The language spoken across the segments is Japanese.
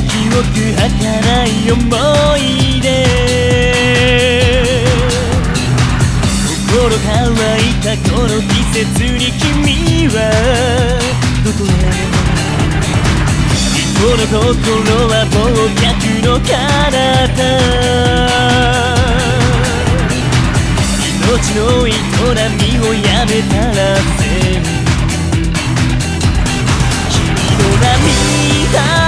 記憶儚い思い出。心乾いたこの季節に君はどこへ。人の心は忘却の彼方。命の営みをやめたら全部君の涙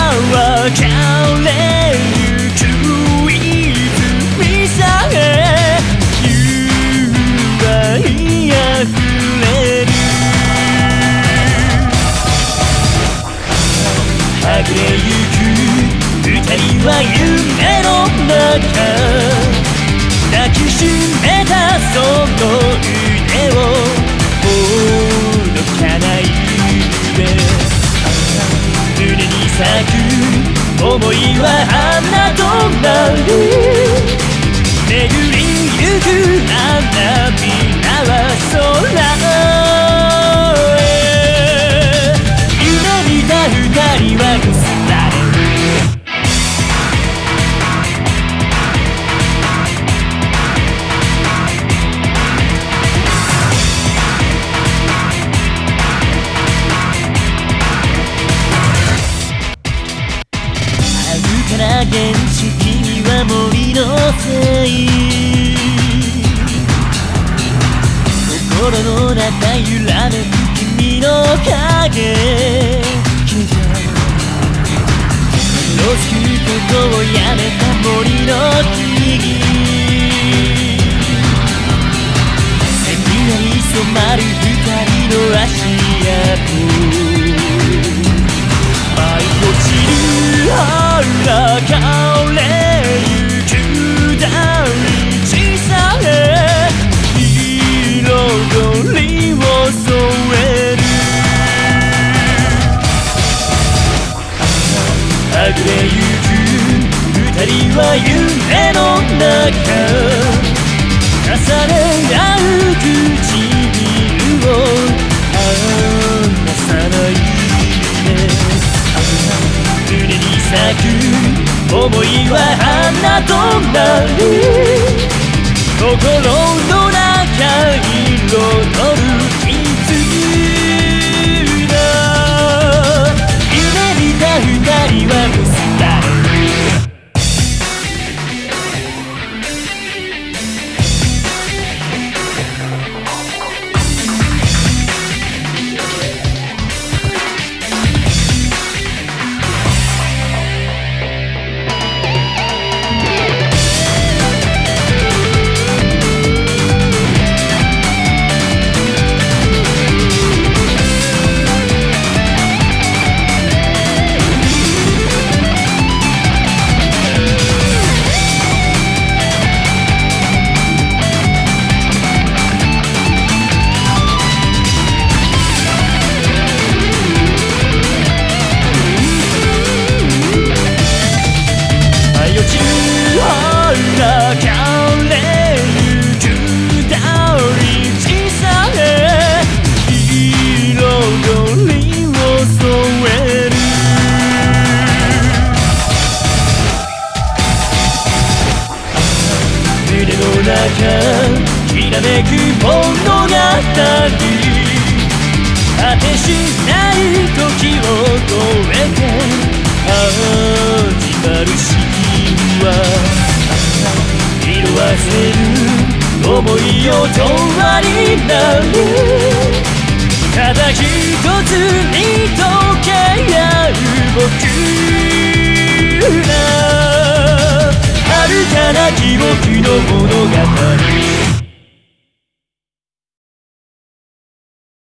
咲く思いは花となる。巡りゆく花びらは空遥かな原始君は森のせい心の中揺らめく君の影君が色づくことをやめた森の木々。線に染まる二人の足跡は夢の中重ね合う唇を離さないで胸に咲く想いは花となる心のきらめく物語果てしない時を超えて始まるシーンは色あせる思いよとわになるただ一つに溶け合う僕な記憶の物語